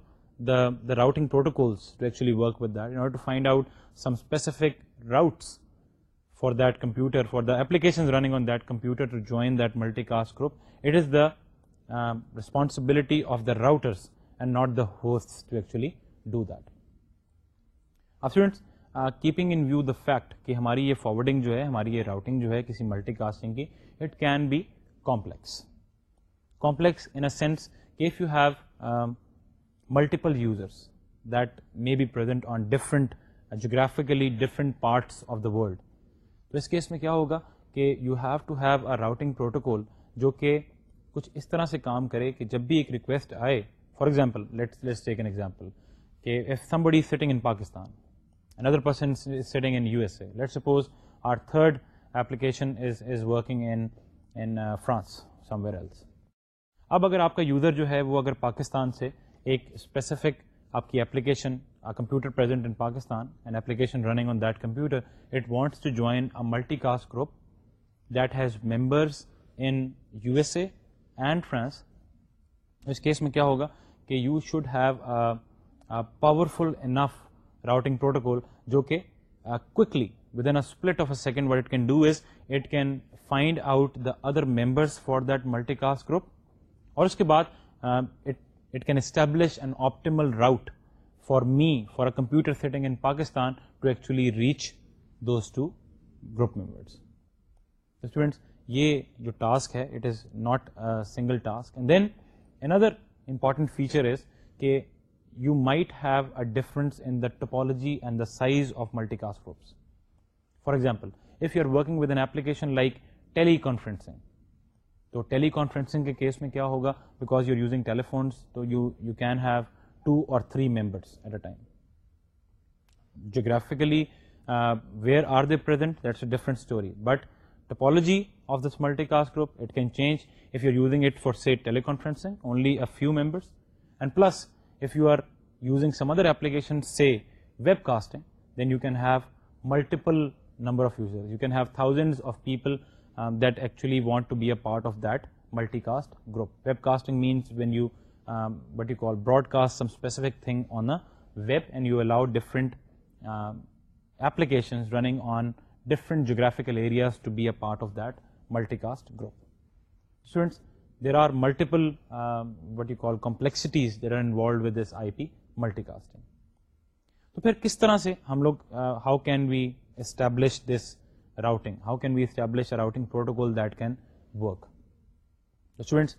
the the routing protocols to actually work with order to find out some specific routes for that computer for the application running on that computer to join that multicast group it is the responsibility of the routers and not the host to actually do that اب students keeping in view the fact کہ ہماری یہ forwarding جو ہے ہماری یہ routing جو ہے کسی ملٹی کاسٹنگ کی it can be complex complex in a sense کہ if you have multiple users that may be پرافکلی different parts of the world تو اس کیس میں کیا ہوگا کہ you have to have routing protocol جو کہ کچھ اس طرح سے کام کرے کہ جب بھی ایک ریکویسٹ آئے فار ایگزامپل کہ اب اگر آپ کا یوزر جو ہے وہ اگر پاکستان سے ایک اسپیسیفک آپ کی application computer in Pakistan and application running on that computer it wants to join a multicast group that has members in U S A and France اس کیس میں کیا ہوگا کہ you should have powerful enough routing protocol جو کہ quickly within split of a second what it can do is it can find out the other members for that multicast group اور اس کے بعد it can establish an optimal route for me for a computer setting in Pakistan to actually reach those to group members students یہ جو task ہے it is not single task and then N other important feature is کہ you might have a difference in the topology and the size of multicast groups for example if you are working with an application like teleconferencing تو teleconferencing کے case میں کیا ہوگا because you are using telephones تو you you can have two اور three members at a time geographically where are they present that's a different story but topology of this multicast group it can change if you are using it for C teleconferencing only a few members and plus if you are using some other application say webcasting then you can have multiple number of user you can have thousand of people that actually want to be a part of that multicast group webcasting means when you what you call broadcast some specific thing on a web and you allowed different applications running on different geographical areas to be a part of that multicast group there are multiplicities there are and with I P multi casting تو پھر کس طرح سے ہم لوگ how can we establish this routing how can we establish a routing protocol that can work students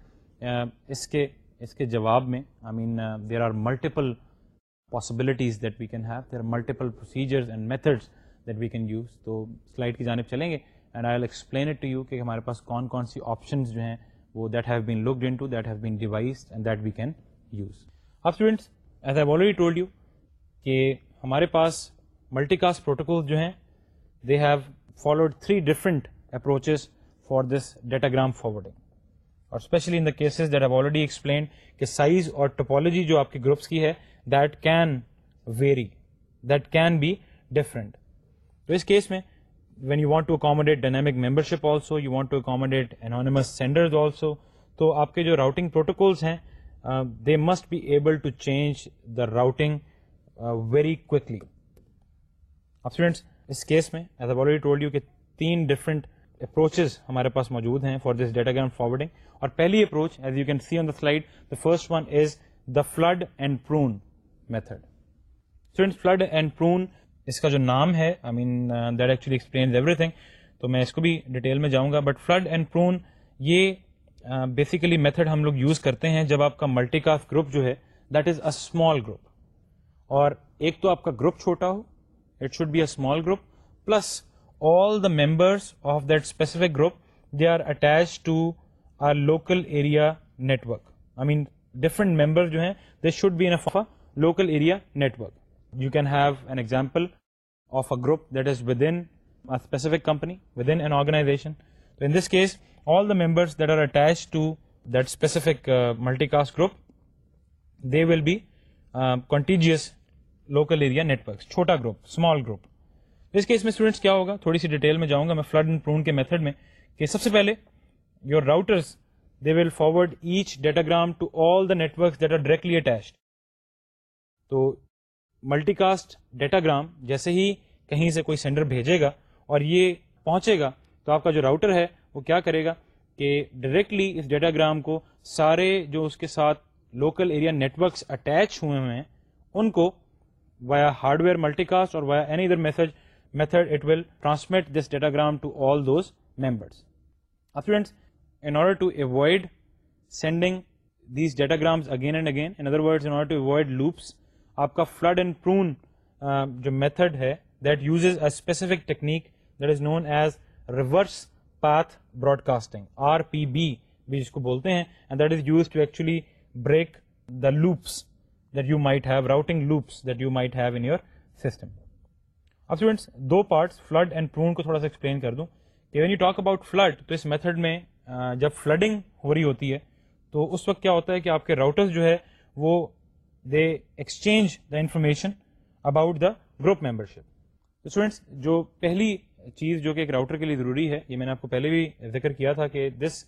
اس کے اس کے جواب میں I mean there are multiple possibilities that we can have there are multiple procedures and methods that we can use تو slide کی جانب چلیں گے and I will explain it to you کہ ہمارے پاس کون کون سی آپشنز جو ہیں وہ that have been look innate have been device and that we can use اب students as already told you کہ ہمارے پاس ملٹی کاسٹ پروٹوکول جو ہیں they have followed three different approaches for this datagram forwarding اور size اور topology جو آپ کے گروپس کی ہے that can vary that can be different تو اس کیس میں when you want to accommodate dynamic membership also you want to accommodate anonymous senders also تو آپ کے جو راؤٹنگ پروٹوکالس ہیں they must be able to change the routing very کو اس کیس میں ایز آلریڈی ٹولڈ یو کہ تین ڈفرنٹ اپروچز ہمارے پاس موجود ہیں for this datagram forwarding اور پہلی approach as you can see on the slide the first one is the flood and prune method friends flood and prune اس کا جو نام ہے I mean that actually explains everything تو میں اس کو بھی ڈیٹیل میں جاؤں گا بٹ فلڈ اینڈ پرون یہ بیسیکلی uh, میتھڈ ہم لوگ یوز کرتے ہیں جب آپ کا ملٹی کاسٹ گروپ جو ہے that is a small group اور ایک تو آپ کا گروپ چھوٹا ہو small group plus all the member of دفک group they are attach to a local member جو ہیں دے شوڈلٹورک you can have an example group that is انفکنیشنس مینبرفک multicast group they will be continuous local area networks چھوٹا group small group اس کے اس میں students کیا ہوگا تھوڑی سی ڈیٹیل میں جاؤں گا میں فلڈ اینڈ پرون کے میتھڈ میں کہ سب سے پہلے your they will forward each datagram to all the networks that are directly attached تو ملٹی کاسٹ ڈیٹاگرام جیسے ہی کہیں سے کوئی سینڈر بھیجے گا اور یہ پہنچے گا تو آپ کا جو راؤٹر ہے وہ کیا کرے گا کہ ڈائریکٹلی اس ڈیٹاگرام کو سارے جو اس کے ساتھ local area net works attach ہوئے ہیں ان کو via hardware multicast اور via any other message method it will transmit this datagram to all those members اب students in order to avoid sending these datagrams again and again in other words in order to avoid loops آپ کا flood and prune جو method ہے that uses a specific technique that is known as reverse path broadcasting R P B بھی جس کو بولتے ہیں and that is use to actually break the loops that have might loops that you might have in your system your دو parts flood and parts, کو explain کر دوں کہ when you talk about flood تو اس method میں جب flooding ہو رہی ہوتی ہے تو اس وقت کیا ہوتا ہے کہ آپ کے راؤٹرز جو ہے وہ they exchange the information about the group membership تو اسٹوڈینٹس جو پہلی چیز جو کہ ایک راؤٹر کے لیے ضروری ہے یہ میں نے آپ کو پہلے بھی ذکر کیا تھا کہ this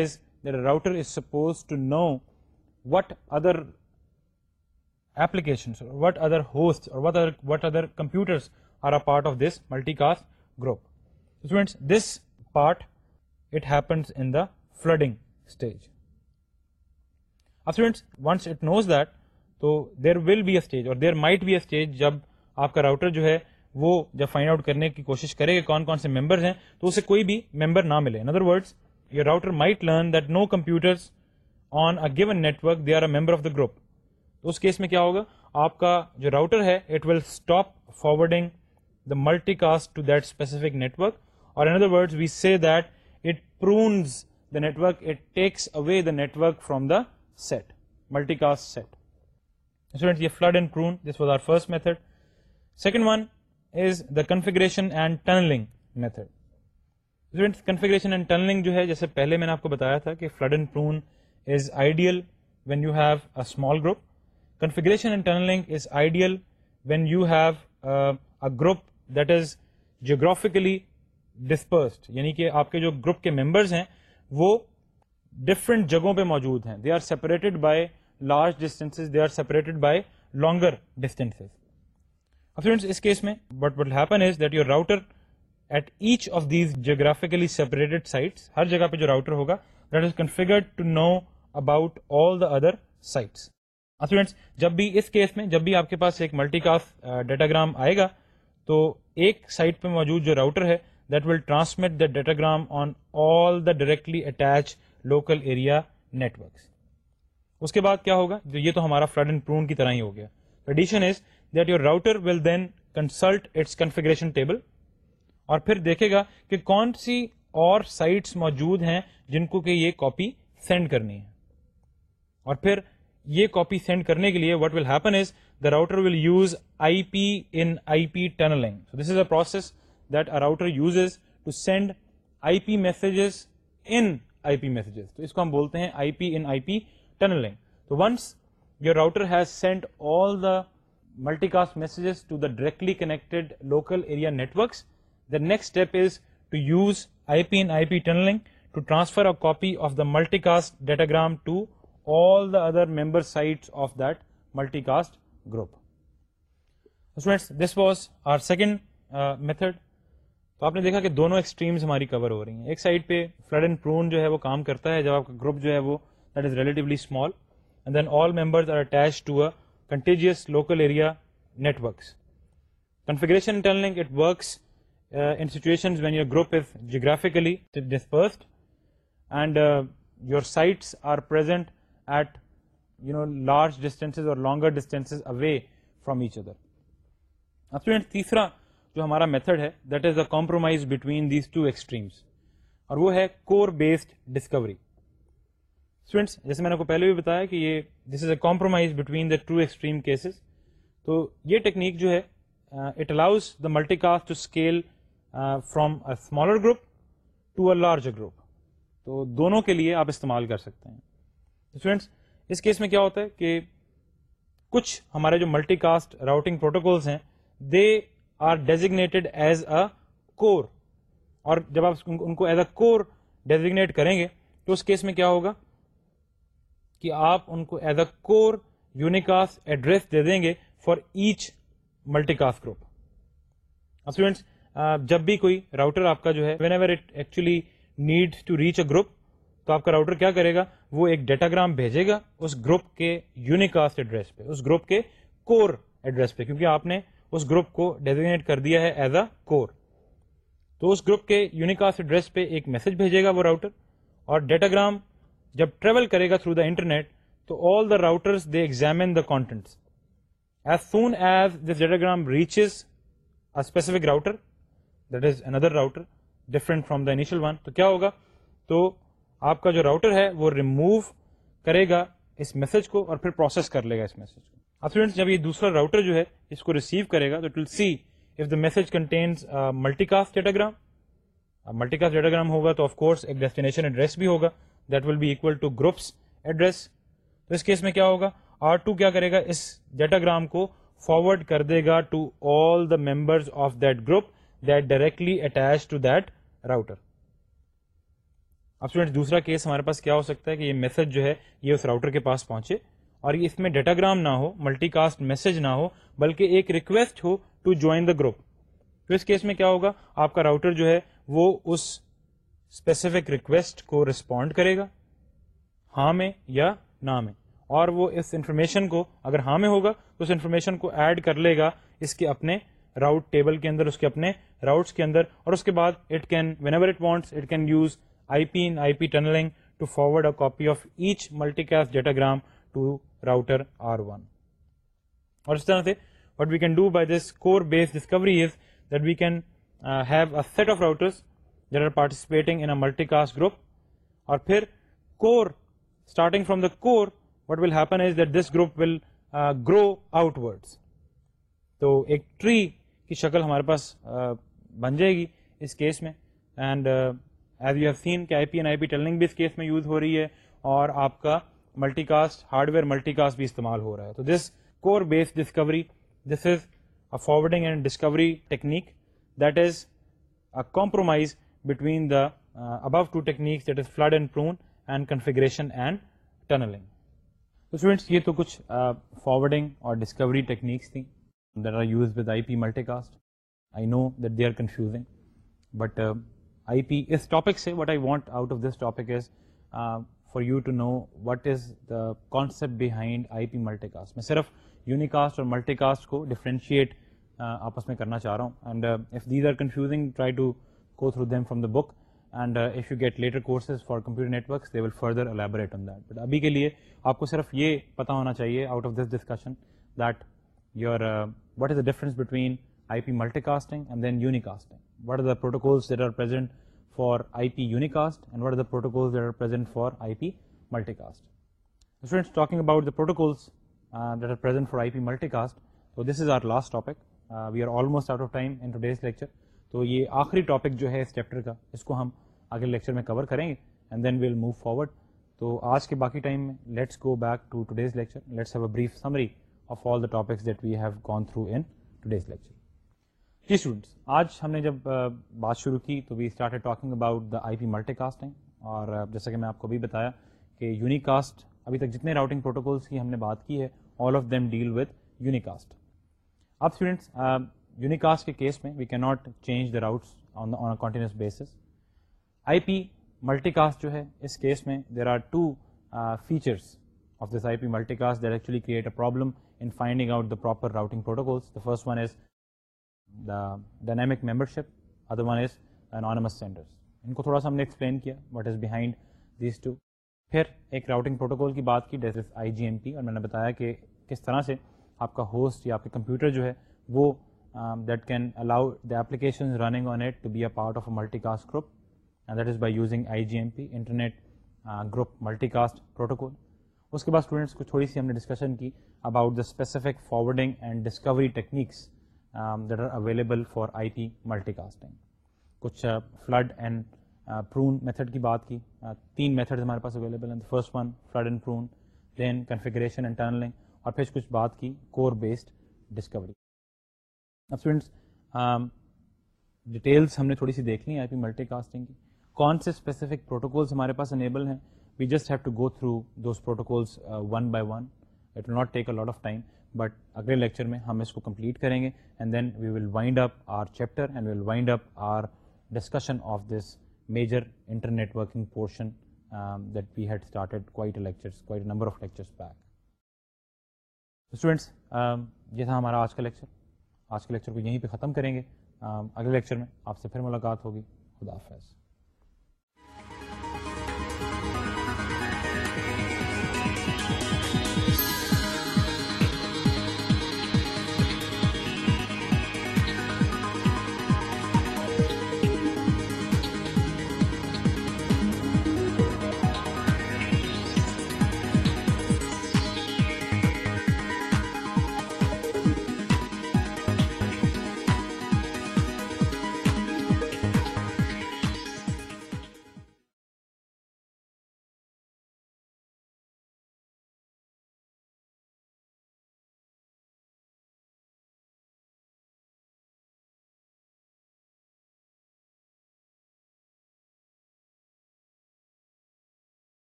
is router is suppose to know what other applications or what other hosts or what other what other computers are a part of this multicast group so students this part it happens in the flooding stage Now, students once it knows that so there will be a stage or there might be a stage jab aapka router jo hai وہ جب find out کرنے کی کوشش کرے کہ کون کون سے ممبرز ہیں تو اسے کوئی بھی ممبر نہ ملے in other words your router might learn that no computers on a given network they are a member of the group تو اس کیس میں کیا ہوگا آپ کا جو راؤٹر ہے it will stop forwarding the multicast to that specific network اور in other word we say that it prunes the network it takes away the network from the set multicast set student یہ flood and prune this was our first method second one is the configuration and tunneling method student configuration and tunneling جو ہے جیسے پہلے میں نے آپ کو بتایا تھا کہ flood and prune is ideal when you have a small group configuration and tunneling is ideal when you have group that is geographically dispersed یعنی کہ آپ کے جو گروپ کے ممبرز ہیں وہ ڈفرینٹ جگہوں پہ موجود ہیں they are separated by large distances they are separated by longer distances اس کے but what happen is that your router at each of these geographically separated sites ہر جگہ پہ جو راؤٹر ہوگا that is configured to know about all the other sites students جب بھی اس کیس میں جب بھی آپ کے پاس ایک ملٹی کاسٹ ڈیٹاگرام آئے گا تو ایک سائٹ پہ موجود جو راؤٹر ہے that will transmit the datagram on all the directly attach local area networks اس کے بعد کیا ہوگا جو یہ تو ہمارا فلڈ اینڈ پرون کی طرح ہی ہو گیا addition is that your router will then consult its configuration table اور پھر دیکھے گا کہ کون سی اور سائٹس موجود ہیں جن کو کہ یہ کاپی سینڈ کرنی ہے اور پھر یہ کاپی سینڈ کرنے کے لیے what will happen is the router will use I P in I P tunnelling this is a process that a router uses to send I P messages in I P messages تو اس کو ہم بولتے ہیں I P in I P tunnelling تو once your router has send all the multicast messages to the directly connected local area networks the next step is to use I P in I P tunnelling to transfer a copy of the multicast datagram to all the other member sites of that multicast group. Students, this was our second uh, method. تو آپ نے دیکھا کہ دونوں extremes ہماری کور ہو رہی ہیں ایک سائڈ پہ فلڈ اینڈ پرون جو ہے وہ کام کرتا ہے جب آپ کا گروپ جو ہے وہ that is relatively small and then all members are attach to a contiguous local area networks configuration and tunneling it works in situation when your group is geographically dispersed and your sites are present at you know large distances اور longer distances away from each other student تیسرا جو ہمارا method ہے that is a compromise between these two extremes اور وہ ہے core based Discovery students جیسے میں نے کو پہلے بھی بتایا کہ یہ this is a compromise between the two extreme cases تو یہ ٹیکنیک جو ہے it allows the multicast to scale from a smaller group to a larger group تو دونوں کے لیے آپ استعمال کر سکتے ہیں اسٹوڈینٹس اس کیس میں کیا ہوتا ہے کہ کچھ ہمارے جو ملٹی کاسٹ راؤٹنگ پروٹوکولس ہیں they are designated as a core اور جب آپ ان کو ایز اے کور ڈیزیگنیٹ کریں گے تو اس کیس میں کیا ہوگا کہ آپ ان کو as a core unicast address دے دیں گے for each multicast group students جب بھی کوئی راؤٹر آپ کا جو ہے whenever it actually need to reach a group تو آپ کا راؤٹر کیا کرے گا وہ ایک ڈیٹاگرام بھیجے گا اس گروپ کے یونیکاسٹ ایڈریس پہ اس گروپ کے کور ایڈریس پہ کیونکہ آپ نے اس گروپ کو ڈیزیگنیٹ کر دیا ہے ایز اے کور تو اس گروپ کے یونیکاسٹ ایڈریس پہ ایک میسج بھیجے گا وہ راؤٹر اور ڈیٹاگرام جب ٹریول کرے گا تھرو دا انٹرنیٹ تو all the routers they examine the contents as soon as this datagram reaches a specific router that is another router different from the initial one تو کیا ہوگا تو آپ کا جو راؤٹر ہے وہ ریموو کرے گا اس میسج کو اور پھر پروسیس کر لے گا اس میسج کو اب جب یہ دوسرا راؤٹر جو ہے اس کو ریسیو کرے گا تو it'll will see if the message contains multicast datagram multicast datagram ہوگا تو آف کورس ایک ڈیسٹینیشن ایڈریس بھی ہوگا دیٹ ول بی بیول ٹو گروپس ایڈریس تو اس کیس میں کیا ہوگا آر ٹو کیا کرے گا اس ڈیٹاگرام کو فارورڈ کر دے گا to all the members of that group that directly attach to that router اب اسٹوڈینٹس دوسرا کیس ہمارے پاس کیا ہو سکتا ہے کہ یہ میسج جو ہے یہ اس راؤٹر کے پاس پہنچے اور یہ اس میں ڈیٹاگرام نہ ہو ملٹی کاسٹ میسج نہ ہو بلکہ ایک ریکویسٹ ہو ٹو جوائن دا گروپ تو اس کیس میں کیا ہوگا آپ کا راؤٹر جو ہے وہ اس اسپیسیفک ریکویسٹ کو رسپونڈ کرے گا ہاں میں یا نہ میں اور وہ اس انفارمیشن کو اگر ہاں میں ہوگا تو اس انفارمیشن کو ایڈ کر لے گا اس کے اپنے راؤٹ ٹیبل کے اندر اس کے اپنے راؤٹس کے اندر اور اس کے بعد it can whenever it wants it can use I P in I P tunnelling to forward a copy cast datagram to router اور اس طرح سے what we can do by this بیسکوریز that we can have a set of routers participating group اور پھر core starting from the quote will happen grow outwards تو ایک tree کی شکل ہمارے پاس بن جائے گی اس کیس میں and as you have seen کہ I P in I P tunneling بھی اس کیس میں یوز ہو رہی ہے اور آپ کا multicast hardware multicast بھی استعمال ہو رہا ہے تو this core base discovery this is a forwarding and discovery technique that is a compromise between the above two techniques that is flood and prune and configuration and tunneling یہ تو کچھ forwarding اور ڈسکوری ٹیکنیکس تھیں that that are are use with I I P multicast know they confusing but I P اس topic سے what I want out of this topic is for you to know what is the concept behind I P multicast میں صرف unicast اور multicast کو differentiate uh, آپس میں کرنا چاہ رہا ہوں and if these are confusing try to go through them from the book and if you get later courses for computer networks they will further elaborate on that but ابھی کے لیے آپ کو صرف یہ پتا ہونا چاہیے out of this discussion that your what is the difference between I P multi casting and then unicasting what are the protocols that are present for I P unicast and what are protocols they are present for I P multicast talking about the protocols that are present for I P multicast تو this is our last topic we are almost out of time in today's lecture تو یہ آخری topic جو ہے اس chapter کا اس کو ہم آگے لیکچر میں کور کریں گے and then we'll move forward تو آج کے باقی ٹائم میں let's go back to today's lecture let's he brief summary of all the topics that we have gone through in today's lecture جی students آج ہم نے جب بات شروع کی تو we start talking about the I P multi casting اور جیسا کہ میں آپ کو بھی بتایا کہ یونیکاسٹ ابھی تک جتنے راؤٹنگ پروٹوکولس کی ہم نے بات کی ہے all of them deal with unicast اب اسٹوڈنٹس یونیکاسٹ کے کیس میں وی کی not change the routes on on continuous basis I P multicast جو ہے اس کیس میں there are two features of this I P multicast there actually create a problem in finding out the proper routing protocols the first one is the dynamic membership other one is anonymous senders ان کو تھوڑا سا ہم نے explain کیا what is behind these two پھر ایک routing protocol کی بات کی that is I G M P اور میں نے بتایا کہ کس طرح سے آپ کا ہوسٹ یا آپ کے کمپیوٹر جو ہے وہ that can allow the applications running on it to be a part of a multicast group and that is by using I G M P internet group multicast protocol اس کے بعد students کو تھوڑی سی ہم نے discussion کی about the specific forwarding and discovery techniques that are available for I P multi casting کچھ فلڈ اینڈ پرون میتھڈ کی بات کی uh, تین میتھڈ ہمارے پاس اویلیبل ہیں first one flood and prune then configuration and tunnelling اور پھر کچھ بات کی کور بیسڈ ڈسکوری اب فرینڈس ڈیٹیلس ہم نے تھوڑی سی دیکھ لی ہیں آئی پی ملٹی کاسٹنگ کی کون سے اسپیسیفک پروٹوکولس ہمارے پاس انیبل ہیں we just have to go through those protocols one by one it will not take a lot of time but اگلے لیکچر میں ہم اس کو کمپلیٹ کریں گے and then we will wind up our chapter and will wind up our discussion of this major internet working portion that we had started quite quite lectures lectures number of back students یہ تھا ہمارا آج کا lecture آج کے lecture کو یہیں پہ ختم کریں گے um, اگلے لیکچر میں آپ سے پھر ملاقات ہوگی خدا حافظ